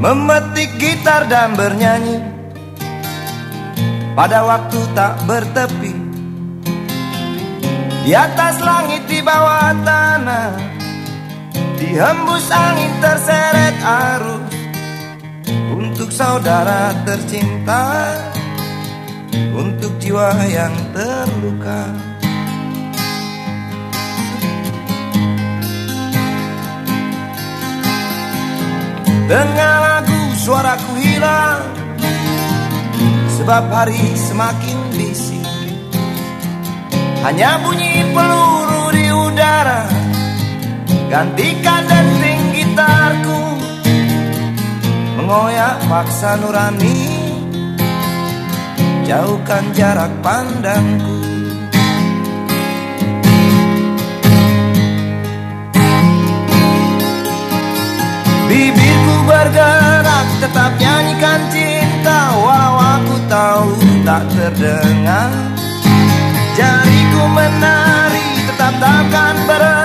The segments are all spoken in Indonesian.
Memetik gitar dan bernyanyi. Pada waktu tak bertepi Di atas langit di bawah tanah Dihembus angin terseret arus. Untuk saudara tercinta Untuk jiwa yang terluka Dengan lagu suaraku hilang. Sebab hari semakin bising Hanya bunyi peluru di udara. Gantikan denting gitarku. Mengoyak paksa nurani. Jauhkan jarak pandangku bergerak tetap nyanyikan cinta Walau aku tahu tak terdengar. Jariku menari tetap takkan berhenti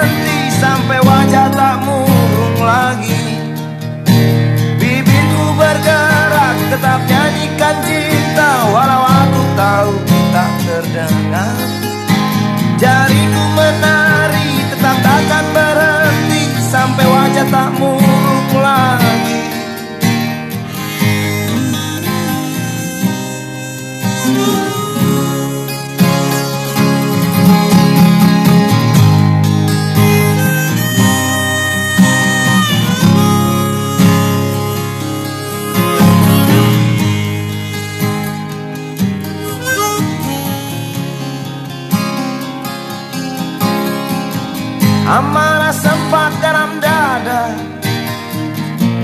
Amarah sempat dalam dada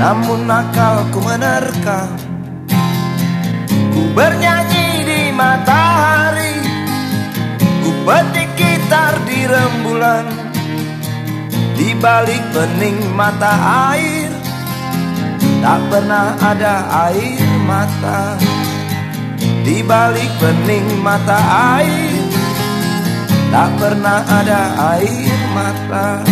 namun akalku menerka. Ku bernyanyi di matahari Ku petik gitar di rembulan. Di balik bening mata air Tak pernah ada air mata. Di balik bening mata air Tak pernah ada air mata